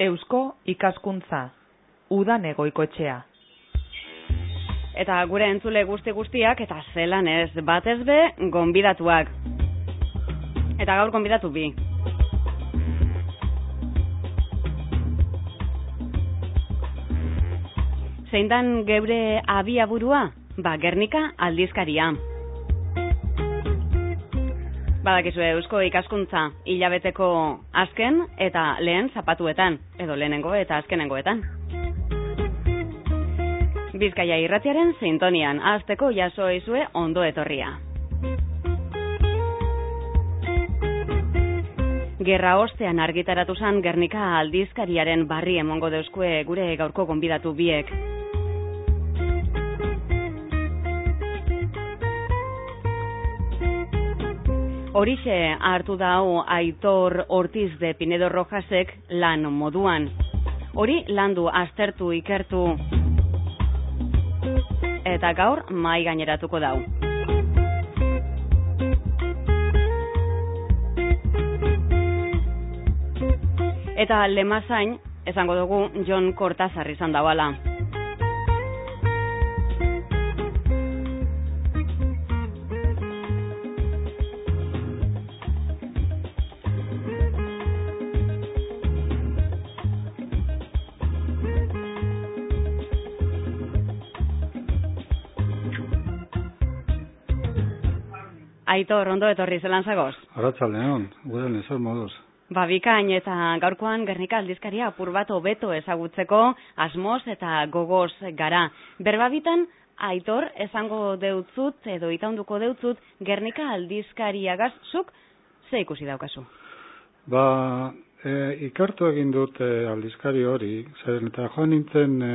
Eusko ikaskuntza, udan egoikoetxea. Eta gure entzule guzti guztiak eta zelan ez batez be gonbidatuak. Eta gaur gonbidatu bi. Zein dan geure abiaburua? Ba, Gernika aldizkaria. Badakizu Eusko ikaskuntza hilabeteko azken eta lehen zapatuetan, edo lehenengo eta azkenengoetan. Bizkaia irratiaren sintonian, azteko jaso izue ondo etorria. Gerra ostean argitaratu zan Gernika aldizkariaren barri emongo deuskue gure gaurko gonbidatu biek. Horixe hartu da hau Aitor Ortiz de Pinedo Rojasek lan moduan. Hori landu aztertu ikertu eta gaur mai gaineratuko dau. Eta lemazain, esango dugu John Cortázar izan dabala. Aitor, ondo etorri zelan zagoz? Arratxaldeon, guden ezer moduz. Ba, bikain eta gaurkoan Gernika aldizkaria apur bat hobeto ezagutzeko asmoz eta gogoz gara. Berbabitan, Aitor, esango deutzut edo itaunduko deutzut Gernika aldizkariagaz zuk ze ikusi daukazu? Ba, e, ikartu egin dut e, aldizkari hori, zeren eta joan nintzen e,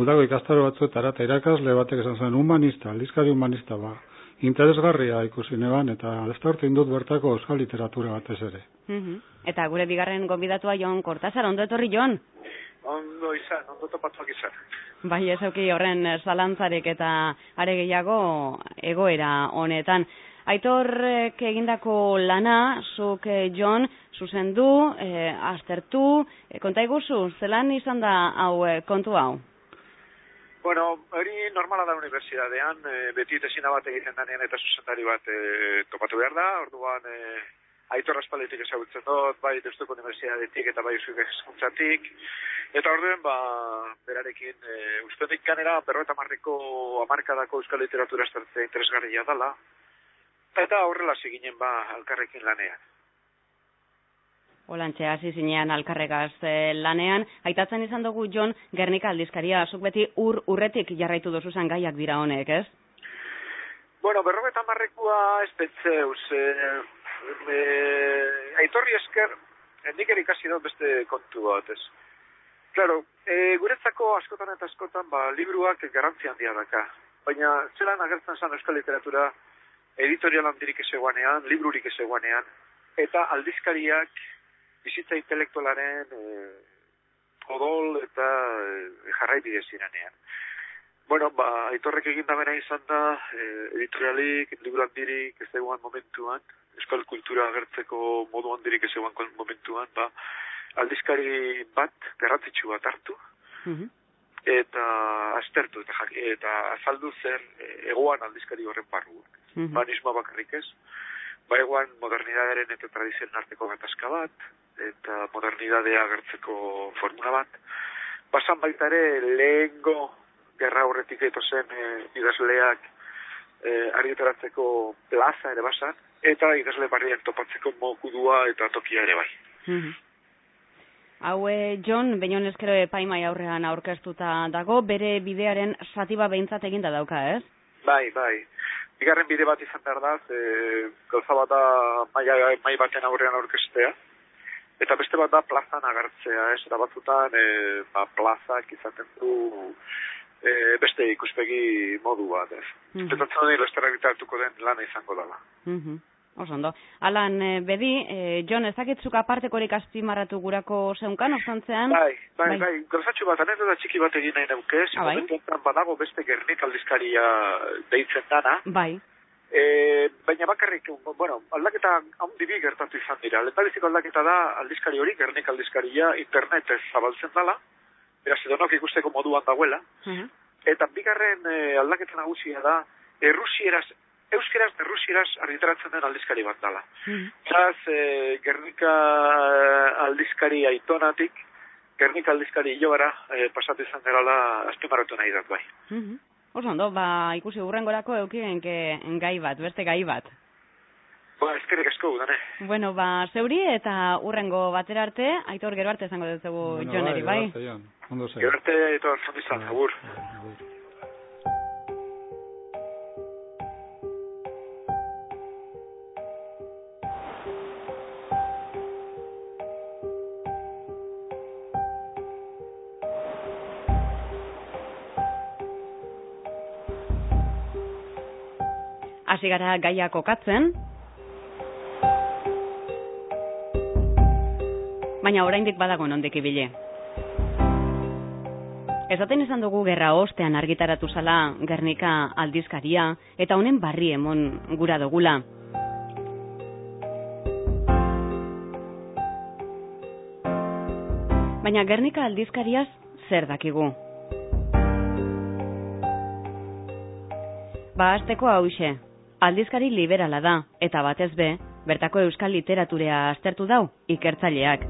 udago ikastaro batzuetara eta irakasle batek esan zen humanista, aldizkari humanista ba interesgarria ikusi neban, eta ez da indut bertako euskal literatura batez ere. Mm Eta gure bigarren gonbidatua Jon Kortazar, ondo etorri Jon? Ondo izan, ondo topatuak izan. Bai, ez auki horren zalantzarek eta are gehiago egoera honetan. Aitorrek egindako lana, zuk eh, Jon, zuzendu, eh, aztertu, eh, konta iguzu, zelan izan da hau eh, kontu hau? Bueno, hori normala da unibertsitatean, e, beti tesina bat egiten danean eta zuzendari bat e, topatu behar da, orduan e, aitor aspaletik ezagutzen dut, bai Deustuko Unibertsitatetik eta bai Euskik eskuntzatik, eta orduen, ba, berarekin, e, ustetik kanera, berro marriko amarkadako euskal literatura estartzea interesgarria dala, eta horrela ziginen, ba, alkarrekin lanean. Olantxe, hasi zinean alkarregaz eh, lanean. Aitatzen izan dugu, Jon, Gernika aldizkaria, zuk beti ur urretik jarraitu dozu zan gaiak dira honek, ez? Bueno, berrogeta marrekua ez betzeuz. E, e, aitorri esker, nik erikasi dut beste kontu bat, ez? Claro, e, guretzako askotan eta askotan, ba, libruak garrantzi handia daka. Baina, zelan agertzen zan euskal literatura, editorial handirik ezeguanean, librurik ezeguanean, eta aldizkariak bizitza intelektualaren e, odol eta e, jarrai bideziranean. Bueno, ba, aitorrek egin damena izan da, e, editorialik, liburu handirik, ez eguan momentuan, euskal kultura agertzeko modu handirik ez eguan momentuan, ba, aldizkari bat, garrantzitsu bat hartu, mm eta aztertu, eta, eta azaldu zer egoan aldizkari horren barru. Mm -hmm. bakarrik ez, ba eguan modernidadearen eta tradizioen arteko gatazka bat, eta modernidadea agertzeko formula bat. Basan baita ere lehengo gerra horretik eto zen e, idazleak e, argitaratzeko plaza ere basan, eta idazle barriak topatzeko mokudua eta tokia ere bai. Mm Hau, John, beinon eskero epaimai aurrean aurkeztuta dago, bere bidearen satiba behintzat eginda dauka, ez? Bai, bai. Bigarren bide bat izan behar da, e, gauza bat da mai, mai baten aurrean aurkestea, eta beste bat da plazan agertzea, ez, eta batzutan e, ba, plazak izaten du e, beste ikuspegi modu bat, ez. Mm -hmm. Eta den lana izango dela. Mm -hmm. Osondo. Alan, e, bedi, e, John, ezakitzuk apartekorik azpimarratu gurako zeunkan, ostantzean? Bai, bai, bai, bai gauzatxu bat, anez da txiki bat egin nahi neukez, ah, bai? badago beste gernik aldizkaria deitzen dana. Bai. E, baina bakarrik, bueno, aldaketa handi bi gertatu izan dira. Lehendabiziko aldaketa da aldizkari hori, gernik aldizkaria internetez zabaltzen dala, beraz edonok ikusteko moduan dagoela. Mhm. Eta bigarren e, aldaketa nagusia da, errusieraz, euskeraz errusieraz argitaratzen den aldizkari bat dala. Mhm. Zaz, e, Gernika aldizkari aitonatik, Gernika aldizkari hilobara e, pasatu izan gerala azpimarratu nahi dut bai. Oso ondo, ba, ikusi urrengorako eukigenke gai bat, beste gai bat. Ba, eskerrik asko gudane. Bueno, ba, zeuri eta urrengo batera arte, aitor gero arte izango dut zegu Bueno, joneri, bai? zei. Gero arte, eta zondizan, agur. Agur. Hasi gara gaia kokatzen. Baina oraindik badago nondik ibile. Ezaten izan dugu gerra ostean argitaratu zala Gernika aldizkaria eta honen barri emon gura dugula. Baina Gernika aldizkariaz zer dakigu? Ba, azteko hause, aldizkari liberala da, eta batez be, bertako euskal literaturea aztertu dau, ikertzaileak.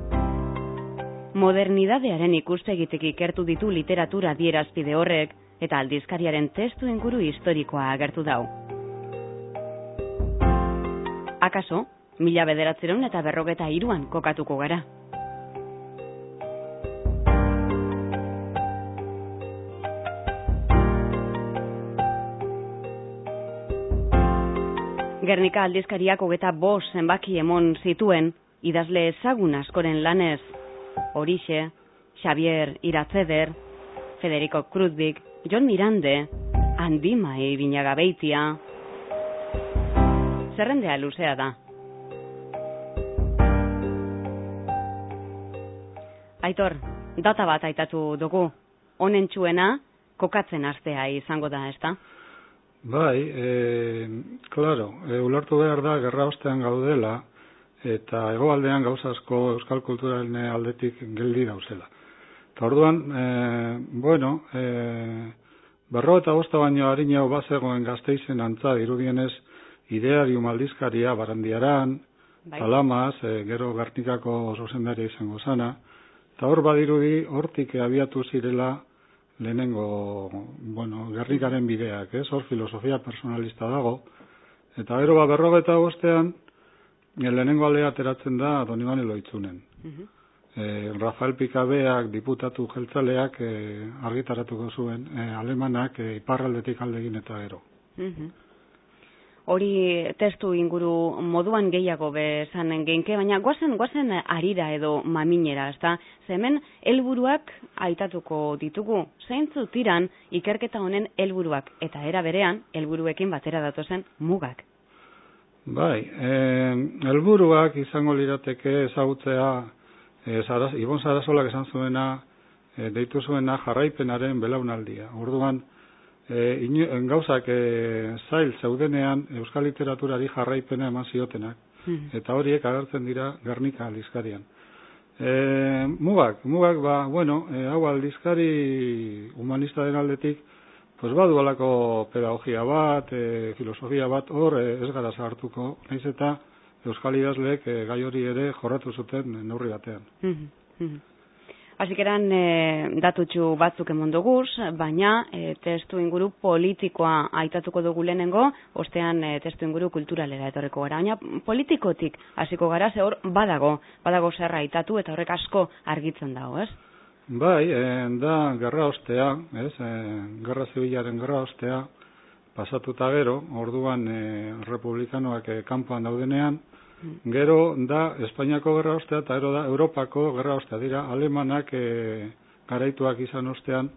Modernidadearen ikuspegitik ikertu ditu literatura dierazpide horrek, eta aldizkariaren testu inguru historikoa agertu dau. Akaso, mila bederatzeron eta berrogeta iruan kokatuko gara. Gernika aldizkariak hogeta bos zenbaki emon zituen, idazle ezagun askoren lanez, Horixe, Xavier Iratzeder, Federico Kruzbik, John Mirande, Andimai Binagabeitia. Zerrendea luzea da. Aitor, data bat aitatu dugu. Honen txuena, kokatzen astea izango da, ezta? Bai, e, claro, e, ulertu behar da gerra ostean gaudela eta hegoaldean gauza euskal kulturaren aldetik geldi dauzela. Eta orduan, e, bueno, e, berro eta bosta baino harinau bazegoen gazteizen antza dirudienez idearium aldizkaria barandiaran, Bai. Alamaz, e, gero Gernikako zuzendaria izango zana, eta hor badirudi hortik abiatu zirela lehenengo, bueno, gerrikaren bideak, ez? Hor filosofia personalista dago. Eta gero ba berrogeta bostean, e, lehenengo aldea ateratzen da Donibane Loitzunen. Mhm. E, Rafael Pikabeak, diputatu jeltzaleak e, argitaratuko zuen, e, alemanak e, iparraldetik aldegin eta gero. Mhm. Hori testu inguru moduan gehiago bezanen geinke, baina guazen, guazen arira edo maminera, ezta? Ze hemen helburuak aitatuko ditugu. Zeintzu tiran ikerketa honen helburuak eta era berean helburuekin batera datozen mugak. Bai, eh, helburuak izango lirateke ezagutzea eh, Saraz, Ibon Sarasolak esan zuena eh, deitu zuena jarraipenaren belaunaldia. Orduan, eh, ino, gauzak eh, zail zeudenean euskal literaturari jarraipena eman ziotenak. Eta horiek agertzen dira Gernika aldizkarian. E, mugak, mugak, ba, bueno, e, hau aldizkari humanista den aldetik, pues badu alako pedagogia bat, e, filosofia bat, hor e, ez gara zahartuko, naiz eta Euskal idazleek e, gai hori ere jorratu zuten neurri batean. Mhm, mhm. Hasik eran e, datutxu batzuk emon duguz, baina e, testu inguru politikoa aitatuko dugu lehenengo, ostean e, testu inguru kulturalera etorreko gara. Baina politikotik hasiko gara, ze hor badago, badago zerra aitatu eta horrek asko argitzen dago, ez? Bai, e, da gerra ostea, ez, e, gerra zibilaren gerra ostea, pasatuta gero, orduan e, republikanoak e, kanpoan daudenean, Gero da Espainiako gerra ostea eta gero da Europako gerra ostea dira alemanak e, garaituak izan ostean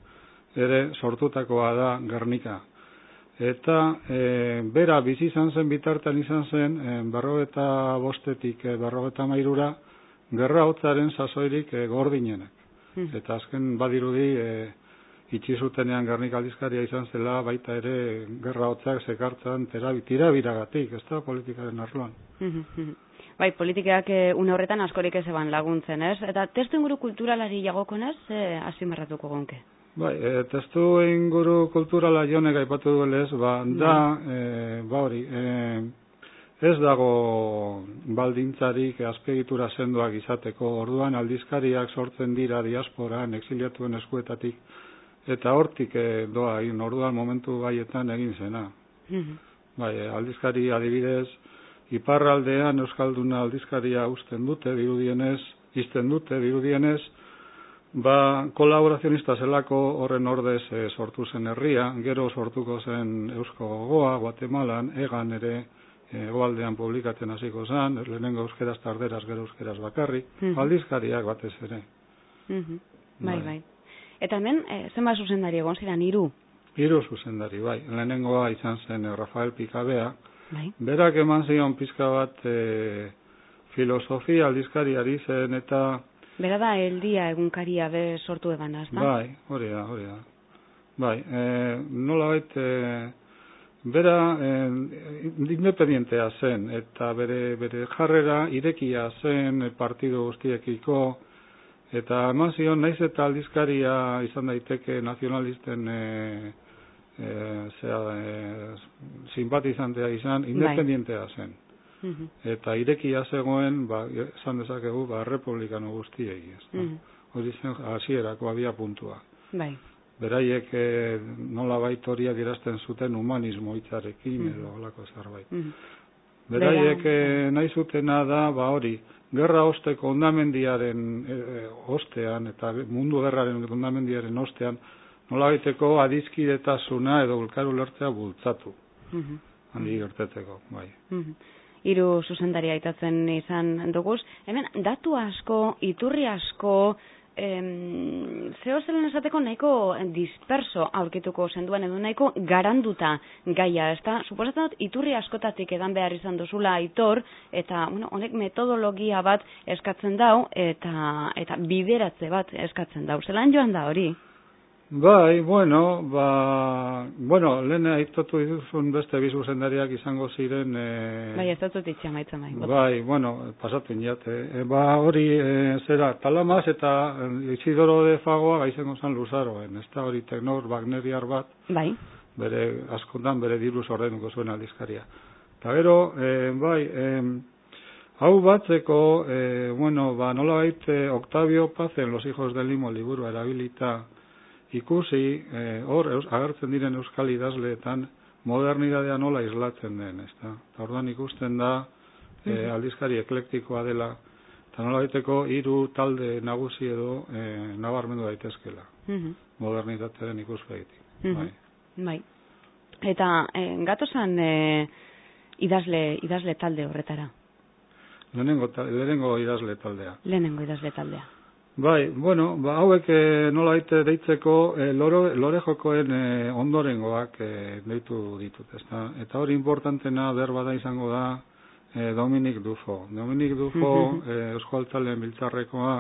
ere sortutakoa da Gernika. Eta e, bera bizi izan zen bitartean izan zen e, berrogeta bostetik e, berrogeta mairura gerra hotzaren sasoirik e, gordinenak. Eta azken badirudi e, itxi zutenean Gernik aldizkaria izan zela baita ere gerra hotzak sekartzan tirabiragatik, ez da politikaren arloan. bai, politikak e, une horretan askorik ez eban laguntzen, ez? Eta testu inguru kulturalari jagokonez, e, azpimarratuko gonke? Bai, e, testu inguru kulturala jonek aipatu duelez, ba, da, e, ba hori, e, ez dago baldintzarik azpegitura sendoak izateko, orduan aldizkariak sortzen dira diasporan, exiliatuen eskuetatik, eta hortik e, doa, in, orduan momentu baietan egin zena. Mhm. Bai, aldizkari adibidez, iparraldean Euskalduna aldizkaria usten dute, dirudienez, izten dute, dirudienez, ba, kolaborazionista zelako horren ordez e, sortu zen herria, gero sortuko zen Eusko Gogoa, Guatemalan, egan ere, egoaldean publikatzen hasiko zen, lehenengo euskeraz tarderaz, gero euskeraz bakarrik, Mhm. aldizkariak batez ere. Mhm. Bai, Bai. bai. Eta hemen, e, zenba zuzendari egon ziren, hiru? Hiru zuzendari, bai. Lehenengoa izan zen eh, Rafael Pikabea, Bai. berak eman zion pizka bat e, filosofia aldizkariari zen eta Bera da, eldia egunkaria be sortu eban, ez da? bai, hori da, hori da. Bai, e, nola e, bera e, independientea zen eta bere, bere jarrera irekia zen partidu guztiekiko eta eman zion naiz eta aldizkaria izan daiteke nazionalisten e, e, zera, e, simpatizantea izan, independientea zen. Mhm. Eta irekia zegoen, ba, esan dezakegu, ba, republikano guztiei, ez. da? Mhm. Hori zen hasierako abia puntua. Bai. Beraiek e, nola horiak irazten zuten humanismo hitzarekin Mhm. edo holako zerbait. Mhm. Beraiek Bera- e, nahi zutena da, ba hori, gerra osteko ondamendiaren e, e, ostean, eta mundu gerraren ondamendiaren ostean, nola baiteko adizkidetasuna edo ulkaru lertzea bultzatu, Mhm. handi gertetzeko, bai. Mhm. Hiru zuzendari aitatzen izan duguz. Hemen, datu asko, iturri asko, em, zeo zelen esateko nahiko disperso aurkituko zenduan edo nahiko garanduta gaia, ez da? Suposatzen dut, iturri askotatik edan behar izan duzula aitor, eta, bueno, honek metodologia bat eskatzen dau, eta, eta bideratze bat eskatzen dau. Zelan joan da hori? Bai, bueno, ba, bueno, lehen aitatu dituzun beste bizu zendariak izango ziren... E, Bai, ez dut itxia maitzen bai. Bai, bueno, pasatu inate. E, ba, hori, e, zera, talamaz eta Isidoro de Fagoa gaizengo zan luzaroen, ez da hori teknor Wagneriar bat, Bai. bere askontan bere diruz ordenuko zuen aldizkaria. Eta gero, e, bai, e, hau batzeko, e, bueno, ba, nola baite Octavio Pazen, Los hijos del limo liburu erabilita, ikusi, e, hor, eus, agertzen diren euskal idazleetan, modernidadea nola islatzen den, ez da? Eta orduan ikusten da, e, aldizkari eklektikoa dela, eta nola baiteko hiru talde nagusi edo e, nabarmendu daitezkela, Mhm. modernitatearen ikuspegitik. Bai. Bai. Eta e, gatozan e, idazle, idazle talde horretara. Lehenengo, ta- lehenengo idazle taldea. Lehenengo idazle taldea. Bai, bueno, ba, hauek e, nola baite deitzeko e, loro, lore jokoen e, ondorengoak e, deitu ditut, ezta? Eta hori importantena berba da izango da e, Dominik Dufo. Dominik Dufo, e, Eusko Altzalean biltzarrekoa,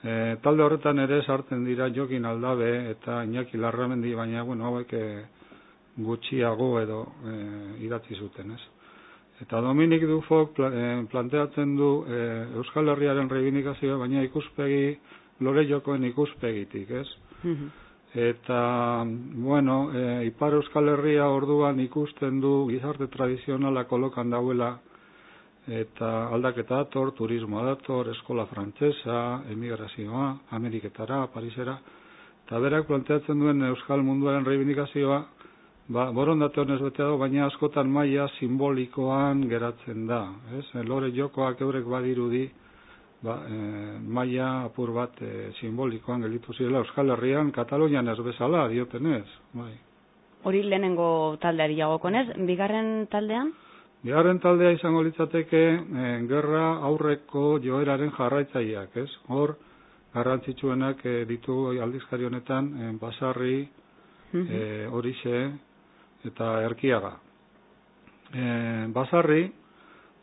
e, talde horretan ere sartzen dira Jokin Aldabe eta Iñaki Larramendi, baina, bueno, hauek e, gutxiago edo e, idatzi zuten, ez? Eta Dominik Dufok pla, e, planteatzen du e, Euskal Herriaren reivindikazioa, baina ikuspegi, lore jokoen ikuspegitik, ez? Mhm. Eta, bueno, e, Ipar Euskal Herria orduan ikusten du gizarte tradizionala kolokan dauela, eta aldaketa dator, turismoa dator, eskola frantsesa, emigrazioa, Ameriketara, Parisera, eta berak planteatzen duen Euskal munduaren reivindikazioa, ba, borondate honez bete dago, baina askotan maila simbolikoan geratzen da, ez? E, Lore jokoak eurek badirudi, ba, e, maila apur bat e, simbolikoan gelditu zirela Euskal Herrian, Katalonian ez bezala, diotenez, bai. Hori lehenengo taldeari jagokonez, bigarren taldean? Bigarren taldea izango litzateke e, gerra aurreko joeraren jarraitzaileak, ez? Hor, garrantzitsuenak e, ditu aldizkari honetan, e, basarri, e, horixe, eta erkiaga. E, basarri,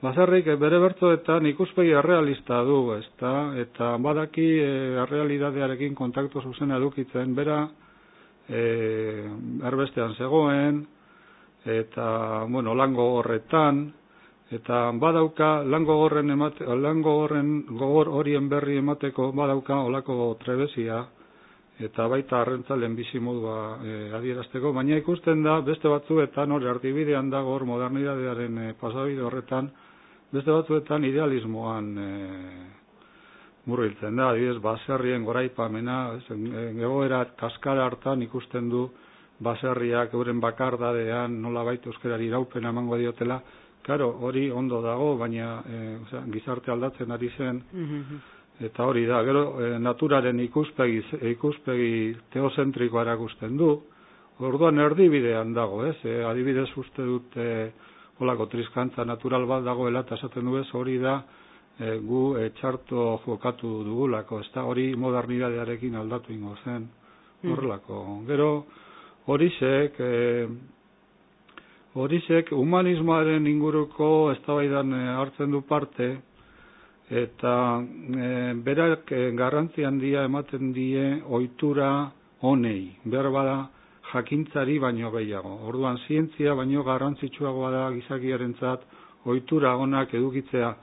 basarrik bere bertzoetan ikuspegi errealista du, ezta? Eta badaki e, errealidadearekin kontaktu zuzena edukitzen, bera e, erbestean zegoen, eta, bueno, lango horretan, eta badauka lango gorren emate, lango gorren gogor horien berri emateko badauka olako trebesia, eta baita arrentzalen bizi modua e, adierazteko, baina ikusten da beste batzuetan hori artibidean dago hor modernidadearen e, pasabide horretan, beste batzuetan idealismoan e, murriltzen da, adibidez, baserrien goraipamena, egoera kaskara hartan ikusten du baserriak euren bakardadean nola baita euskerari iraupen emango diotela, Karo, hori ondo dago, baina e, osea, gizarte aldatzen ari zen, mhm. Eta hori da, gero e, naturaren ikuspegi, ikuspegi teozentrikoa erakusten du, orduan erdibidean dago, ez? E, adibidez uste dut e, olako triskantza natural bat dagoela, eta esaten du ez, hori da, e, gu e, txarto jokatu dugulako, ez da, hori modernidadearekin aldatu ingo zen, mhm. horrelako. Gero, hori zek, e, Horizek humanismoaren inguruko eztabaidan eh, hartzen du parte eta e, berak e, garrantzi handia ematen die ohitura honei. Behar bada jakintzari baino gehiago. Orduan zientzia baino garrantzitsuagoa da gizakiarentzat ohitura onak edukitzea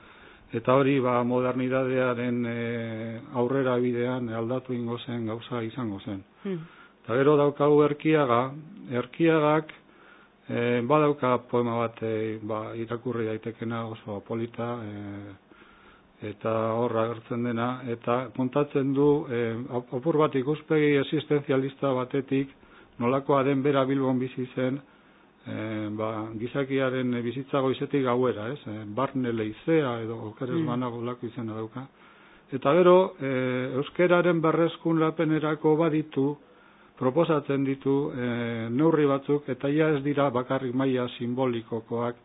eta hori ba modernidadearen e, aurrera bidean aldatu ingo zen gauza izango zen. Hmm. Eta gero daukagu erkiaga, erkiagak E, badauka poema bat e, ba, irakurri daitekena oso polita e, eta horra agertzen dena eta kontatzen du e, opur bat ikuspegi existenzialista batetik nolakoa den bera bilbon bizi zen e, ba, gizakiaren bizitzago izetik gauera, ez? E, barne leizea edo okeres mm. lako izena dauka. Eta gero, e, euskeraren berrezkun lapenerako baditu, proposatzen ditu e, neurri batzuk eta ja ez dira bakarrik maila simbolikokoak,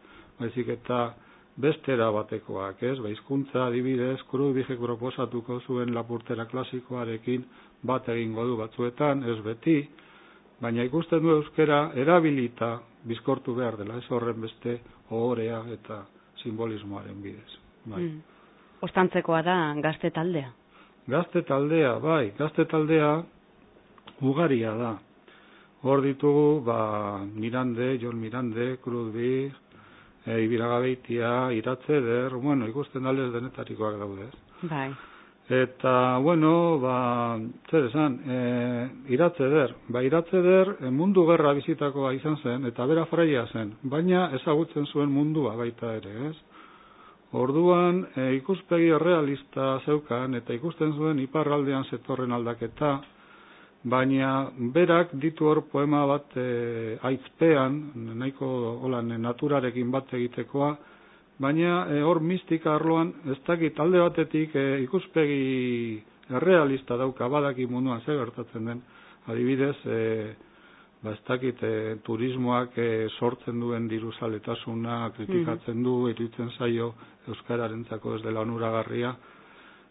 baizik eta bestera batekoak, ez? Ba hizkuntza adibidez, Krudbigek proposatuko zuen lapurtera klasikoarekin bat egingo du batzuetan, ez beti, baina ikusten du euskera erabilita bizkortu behar dela, ez horren beste ohorea eta simbolismoaren bidez. Bai. Mm. Ostantzekoa da gazte taldea. Gazte taldea, bai, gazte taldea ugaria da. Hor ditugu, ba, Mirande, Jon Mirande, Krudbi, e, Ibiragabeitia, Iratze der, bueno, ikusten aldez denetarikoak daude. Bai. Eta, bueno, ba, zer esan, e, Iratze der, ba, Iratze der e, mundu gerra bizitakoa izan zen, eta bera fraia zen, baina ezagutzen zuen mundua baita ere, ez? Orduan, e, ikuspegi realista zeukan, eta ikusten zuen iparraldean zetorren aldaketa, baina berak ditu hor poema bat e, aizpean, nahiko holan naturarekin bat egitekoa, baina e, hor mistika arloan ez dakit alde batetik e, ikuspegi realista dauka badaki munduan ze gertatzen den, adibidez, e, ba ez dakit e, turismoak e, sortzen duen diruzaletasuna kritikatzen du, mm. iruditzen zaio Euskararentzako ez dela onuragarria,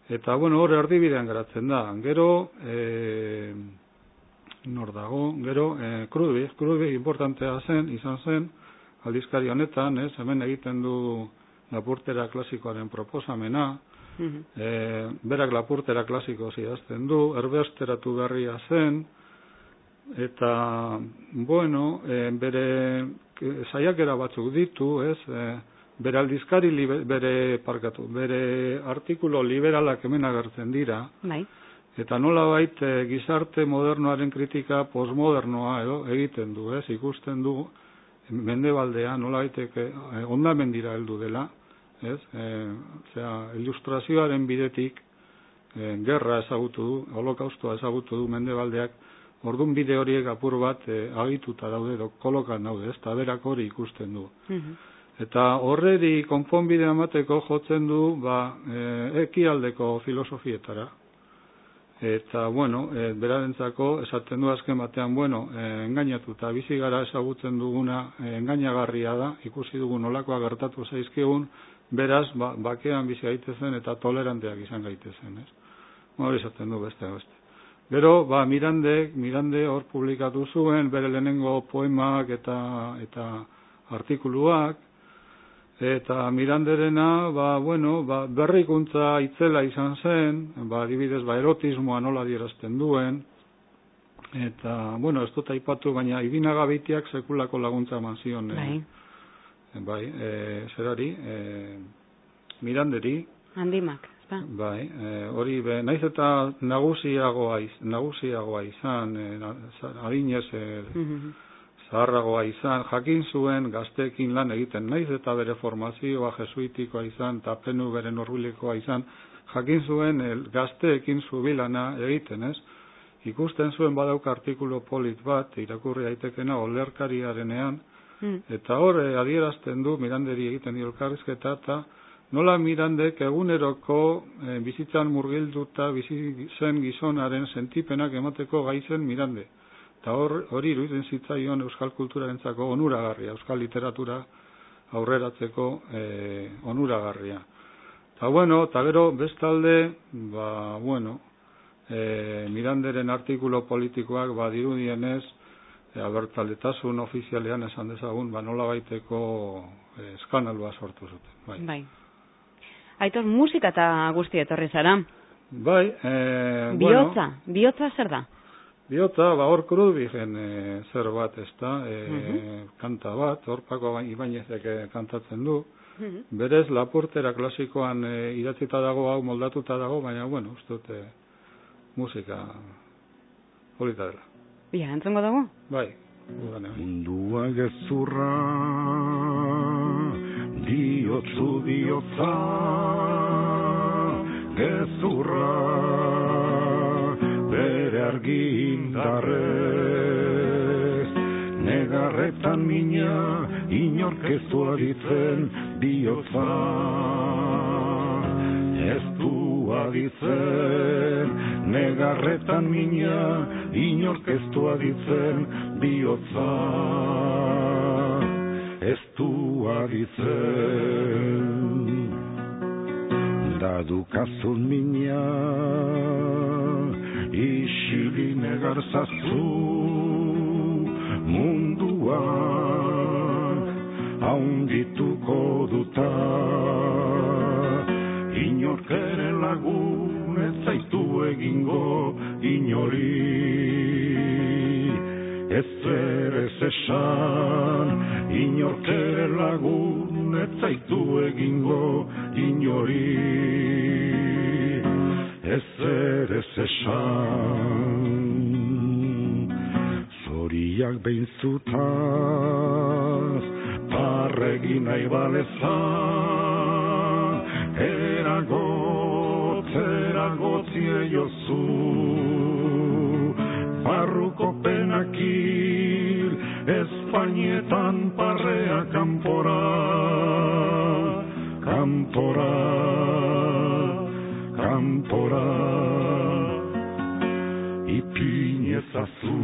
Eta, bueno, hor erdibidean geratzen da. Gero, e, nor dago, gero, e, krubi, krubi importantea zen, izan zen, aldizkari honetan, ez, hemen egiten du lapurtera klasikoaren proposamena, mm berak lapurtera klasiko zidazten du, erbesteratu berria zen, eta, bueno, e, bere saiakera batzuk ditu, ez, e, bere aldizkari bere parkatu, bere artikulo liberalak hemen agertzen dira, bai. Eta nola bait eh, gizarte modernoaren kritika postmodernoa edo egiten du, ez? Ikusten du mendebaldea nola baiteke eh, ondamendira heldu dela, ez? Eh, osea, ilustrazioaren bidetik eh, gerra ezagutu du, holokaustoa ezagutu du mendebaldeak, ordun bide horiek apur bat eh, agituta daude edo kolokan daude, ez? Ta berak hori ikusten du. Mm Eta horreri konponbide emateko jotzen du, ba, eh, ekialdeko filosofietara, Eta, bueno, e, berarentzako esaten du azken batean, bueno, e, engainatu eta bizi gara ezagutzen duguna e, engainagarria da, ikusi dugun olakoa gertatu zaizkigun, beraz, ba, bakean bizi gaitezen eta toleranteak izan gaitezen, ez? Hori esaten du beste, beste. Gero, ba, Mirande, Mirande hor publikatu zuen, bere lehenengo poemak eta, eta artikuluak, Eta miranderena, ba, bueno, ba, berrikuntza itzela izan zen, ba, adibidez, ba, erotismoa nola dierazten duen, Eta, bueno, ez dut aipatu, baina ibinaga beitiak sekulako laguntza eman zion. eh, Bai, bai, e, zerari, e, miranderi, handimak, ezta? bai, e, hori be, naiz eta nagusiagoa, iz, nagusiagoa izan, e, adinez, e, Mhm. Zaharragoa izan, jakin zuen gazteekin lan egiten, naiz eta bere formazioa jesuitikoa izan, eta penu bere norbilekoa izan, jakin zuen el, gazteekin zubilana egiten, ez? Ikusten zuen badauk artikulu polit bat, irakurri daitekena olerkariarenean, Mm. Eta hor, eh, adierazten du Miranderi egiten dio elkarrizketa, eta nola Mirandek eguneroko eh, bizitzan murgilduta bizi zen gizonaren sentipenak emateko gaizen Mirande. Eta hor, hori iruditzen zitzaion euskal kulturarentzako onuragarria, euskal literatura aurreratzeko eh, onuragarria. Eta bueno, eta gero bestalde, ba, bueno, eh, Miranderen artikulo politikoak badirudienez, e, abertzaletasun ofizialean esan dezagun, ba nola baiteko e, eskanalua sortu zuten. Bai, Bai. Aitor, musika eta guzti etorri zara. bai e, Biotza, biotza zer da? Bueno, bihotza, ba hor krudigen e, zer bat, ez da, e, Mhm. kanta bat, hor Pako Ibañezek e, kantatzen du, Mhm. berez lapurtera klasikoan e, idatzita dago, hau moldatuta dago, baina, bueno, uste dut, e, musika polita dela. Ja, entzungo dugu? Bai, udane, bai. Mundua gezurra Diotzu diotza Gezurra Bere argi indarrez Negarretan mina Inorkezu aditzen Diotza Ez du aditzen Negarretan mina Inorkezu aditzen Biotza Ez du aditzen Dadukazun mina Isili negarzazu Mundua Haundituko duta Inork ere lagun ez zaitu egingo inori Ez ere esan Inork ere lagun ez zaitu egingo inori Ez ere ez esan Zoriak behin zutaz Parregi nahi balezan Eragotz, eragotzie jozu. Barruko penakil Espainietan parrea kanpora Kanpora Kanpora Ipinezazu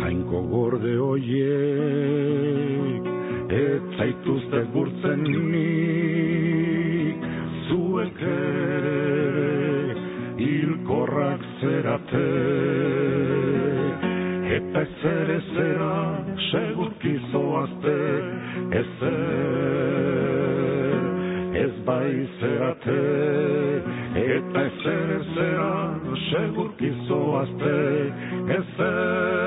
Jainko gorde hoiek Ez zaituzte gurtzen nik. Zuek ere Hilkorrak zerate Segurki zoazte Ezer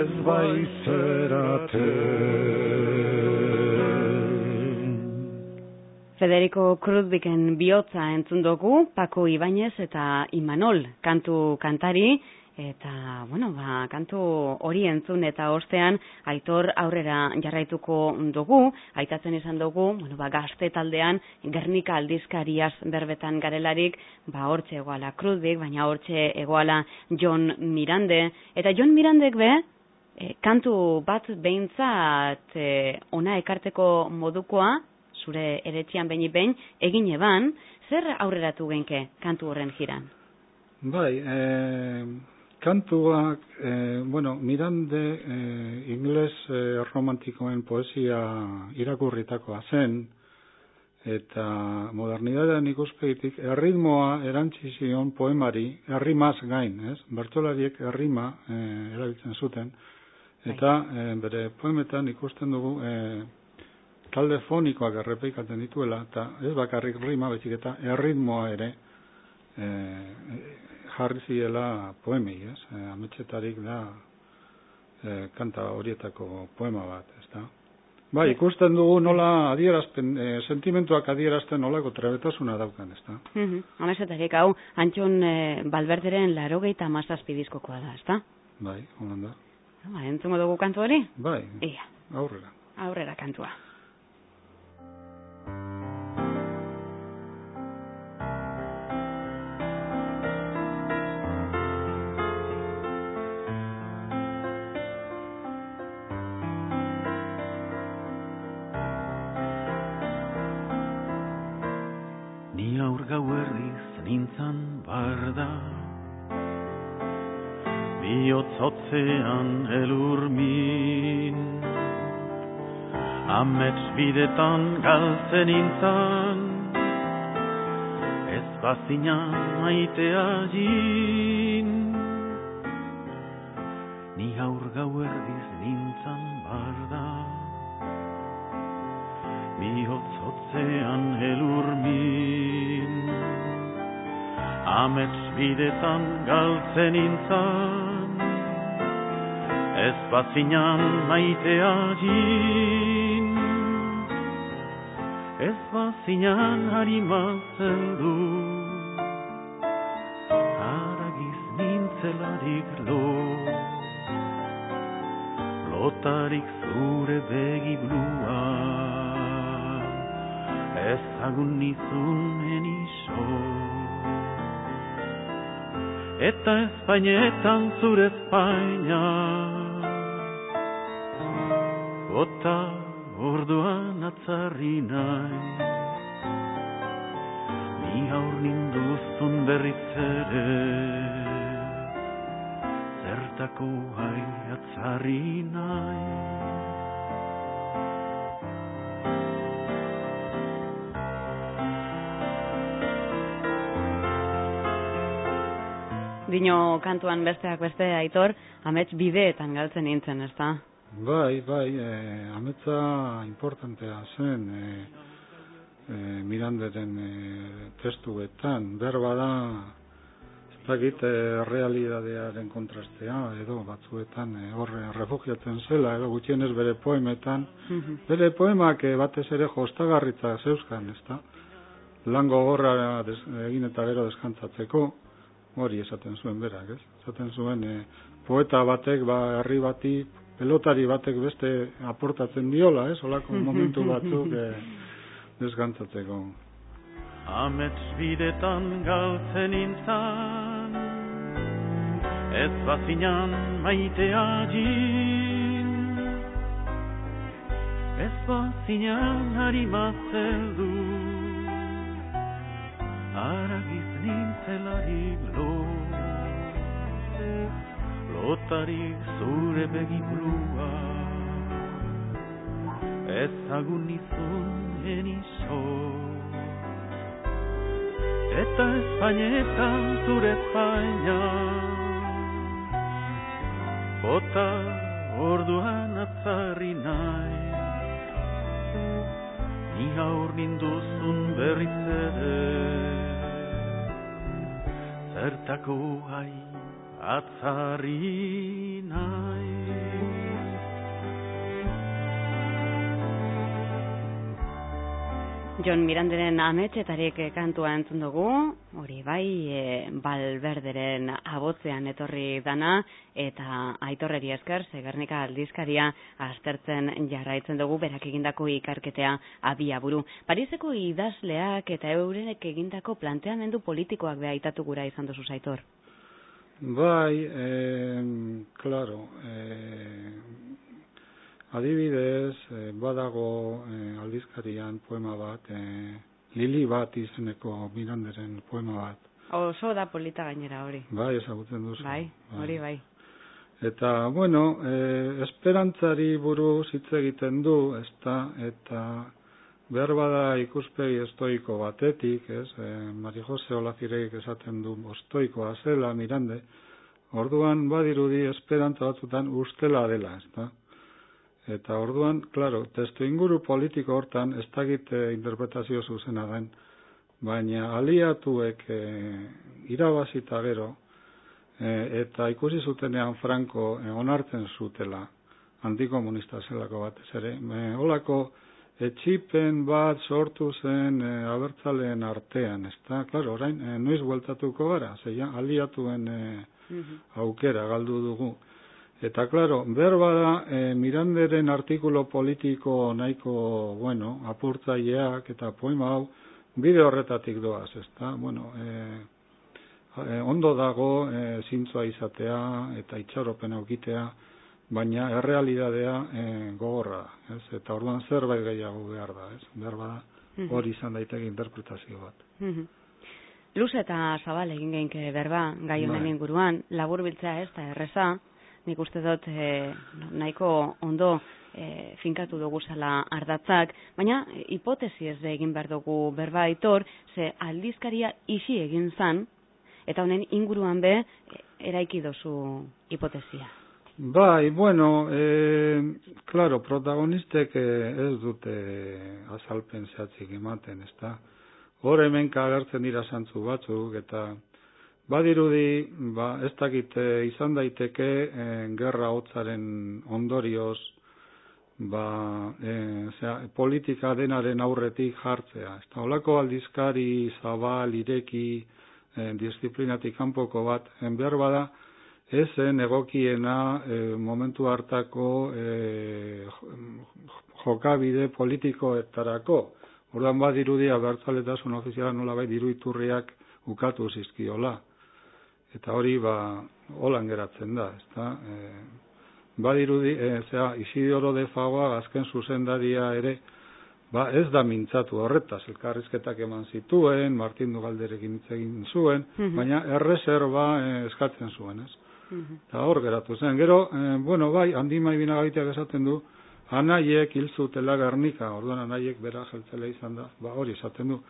Ez bai zerate Federico Cruzbiken bihotza entzun dugu, Paco Ibañez eta Imanol kantu kantari, eta, bueno, ba, kantu hori entzun eta ostean aitor aurrera jarraituko dugu, aitatzen izan dugu, bueno, ba, gazte taldean, Gernika aldizkariaz berbetan garelarik, ba, hortxe egoala Cruzbik, baina hortxe egoala John Mirande, eta John Mirandek be, e, kantu bat behintzat e, ona ekarteko modukoa, zure eretzian behin behin, egin eban, zer aurreratu genke kantu horren jiran? Bai, e, kantuak, e, bueno, Mirande e, ingles e, romantikoen poesia irakurritakoa zen, eta modernidadean ikuspegitik erritmoa erantzi zion poemari errimaz gain, ez? Bertolariek errima e, erabiltzen zuten, eta e, bere poemetan ikusten dugu e, talde fonikoak errepikatzen dituela, eta ez bakarrik rima, baizik eta erritmoa ere e, jarri ziela poemei, ez? E, ametsetarik da e, kanta horietako poema bat, ez da? Bai, ikusten dugu nola adierazten, e, sentimentuak adierazten nolako trebetasuna daukan, ez da? Mm -hmm. Ametsetarik hau, antxon e, balberderen laro gehieta mazazpidizkokoa da, ez da? Bai, honan da. Ba, entzungo dugu kantu hori? Bai, Ia, aurrera. aurrera kantua. Nintzan barda Bihotzotzean elur min. Amets bidetan galtzen nintzan Ez bazina maitea jin bidetan galtzen intzan Ez bazinan maitea jin Ez bazinan harima zeldu Haragiz nintzelarik lo. Lotarik zure begi blua. Ezagun nizunen iso Eta Espainetan zure Espaina Bota orduan atzarri nahi. Ni aur ninduzun berriz ere. Zertako hai atzarri nahi Dino kantuan besteak beste aitor, amets bideetan galtzen nintzen, ez da? Bai, bai, e, ametza importantea zen e, e, Miranderen e, testuetan. Berba da, ez dakit, e, realidadearen kontrastea, edo batzuetan e, horre refugiatzen zela, edo gutxienez bere poemetan. Bere poemak e, batez ere jostagarritza zeuzkan, ez da? Lan gogorra des, egin eta gero deskantzatzeko, hori esaten zuen berak, ez? Esaten zuen e, poeta batek, ba, herri bati, pelotari batek beste aportatzen diola, ez? Olako momentu batzuk e, deskantzatzeko. Amets bidetan galtzen intzan Ez bazinan maitea jin Ez bazinan harima zeldu Aragiz nintzelarik lo Lotarik zure begi blua. Ezagun nizun iso Eta Espainetan zure Espaina Bota orduan atzarri nahi Ni aur ninduzun berriz ere Zertako hai atzarri nahi Jon Miranderen ametsetarik kantua entzun dugu, hori bai, e, balberderen abotzean etorri dana, eta aitorreri esker, Zegernika aldizkaria aztertzen jarraitzen dugu, berak egindako ikarketea abia buru. Pariseko idazleak eta eurenek egindako planteamendu politikoak beha aitatu gura izan duzu zaitor. Bai, eh, claro, eh, adibidez, eh, badago eh, aldizkarian poema bat, eh, Lili bat izeneko Miranderen poema bat. Oso da polita gainera hori. Bai, ezagutzen duzu. Bai, hori bai. Eta, bueno, eh, esperantzari buruz hitz egiten du, ezta, eta behar bada ikuspegi estoiko batetik, ez, eh, Mari Jose Olaziregik esaten du ostoikoa zela, Mirande, orduan badirudi esperantza batzutan ustela dela, ezta. Eta orduan, claro, testu inguru politiko hortan, ez dakit eh, interpretazio zuzena den, baina aliatuek e, irabazita gero, e, eta ikusi zutenean Franco e, onartzen zutela, antikomunista zelako batez ere, e, olako etxipen bat sortu zen e, abertzaleen artean, ez da, klaro, orain, e, noiz bueltatuko gara, zeia, aliatuen e, aukera galdu dugu. Eta, klaro, berba da, e, Miranderen artikulo politiko nahiko, bueno, apurtzaileak eta poema hau, bide horretatik doaz, ez da, bueno, e, ondo dago e, zintzoa izatea eta itxaropen aukitea, baina errealidadea e, gogorra, ez? Eta orduan zerbait gehiago behar da, ez? Behar bada mhm. hori izan daiteke interpretazio bat. Mhm. Luz eta zabal egin geinke berba gai honen bai. inguruan, labur biltzea ez da erreza, nik uste dut e, nahiko ondo e, finkatu dugu zela ardatzak, baina hipotesi ez da egin behar dugu berba aitor, ze aldizkaria isi egin zan, eta honen inguruan be, eraiki dozu hipotesia. Bai, bueno, e, claro, protagonistek eh, ez dute azalpen zehatzik ematen, ez da. Hor hemen agertzen dira santzu batzuk, eta badirudi, ba, ez dakit izan daiteke e, gerra hotzaren ondorioz, ba, e, zera, politika denaren aurretik jartzea. Ez da, olako aldizkari, zabal, ireki, e, disiplinatik kanpoko bat, en behar bada, ezen egokiena e, momentu hartako e, jokabide politikoetarako. Orduan bat irudia bertzaletasun ofiziala nola bai diru iturriak ukatu zizkiola. Eta hori ba holan geratzen da, ezta? E, badirudi, e, zera, Isidoro de Fagoa azken zuzendaria ere, ba ez da mintzatu horretaz, elkarrizketak eman zituen, Martin Dugalderekin hitz egin zuen, mhm. baina erreserba e, eskatzen zuen, ez? Eta hor geratu zen. Gero, eh, bueno, bai, handi maibina gaiteak esaten du, anaiek hil zutela garnika, orduan anaiek bera jeltzele izan da, ba, hori esaten du.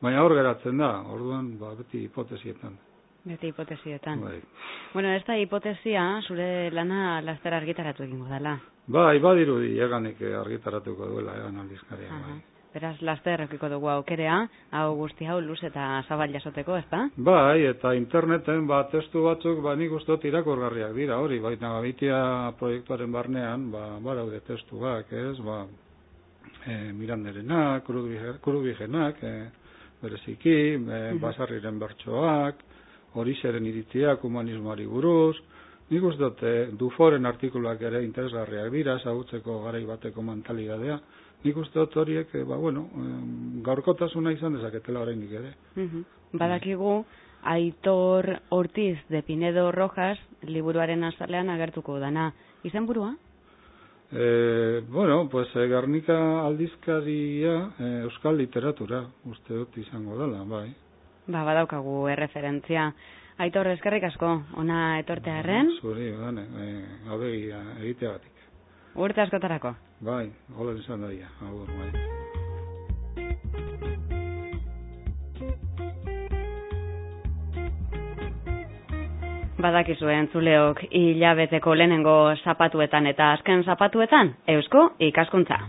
Baina hor geratzen da, orduan, ba, beti hipotesietan. Beti hipotesietan. Bai. Bueno, ez da hipotesia, zure lana laster argitaratu egingo dela. Bai, badirudi, eganik argitaratuko duela, egan aldizkaria, bai. Beraz, laste errekiko dugu aukerea, hau guzti hau luz eta zabal jasoteko, ez da? Bai, eta interneten, ba, testu batzuk, ba, nik ustot irakorgarriak dira, hori, baina bitia proiektuaren barnean, ba, baraude testuak, ez, ba, e, miranderenak, kurubigenak, e, bereziki, e, basarriren bertsoak, hori zeren iritziak humanismoari buruz, nik ustot, e, duforen artikuluak ere interesgarriak dira, zagutzeko garai bateko mentalidadea, nik uste dut horiek, eh, ba, bueno, gaurkotasuna izan dezaketela oraindik ere. Mm Badakigu, Aitor Ortiz de Pinedo Rojas, liburuaren azalean agertuko dana. Izen burua? E, bueno, pues Garnika aldizkaria e, euskal literatura, uste dut izango dela, bai. Ba, badaukagu erreferentzia. Aitor, eskerrik asko, ona etortea erren? Zuri, bane, e, abegia, egiteagatik. Urte askotarako. Bai, hola izan daia, agur, bai. Badakizu entzuleok hilabeteko lehenengo zapatuetan eta azken zapatuetan, eusko ikaskuntza.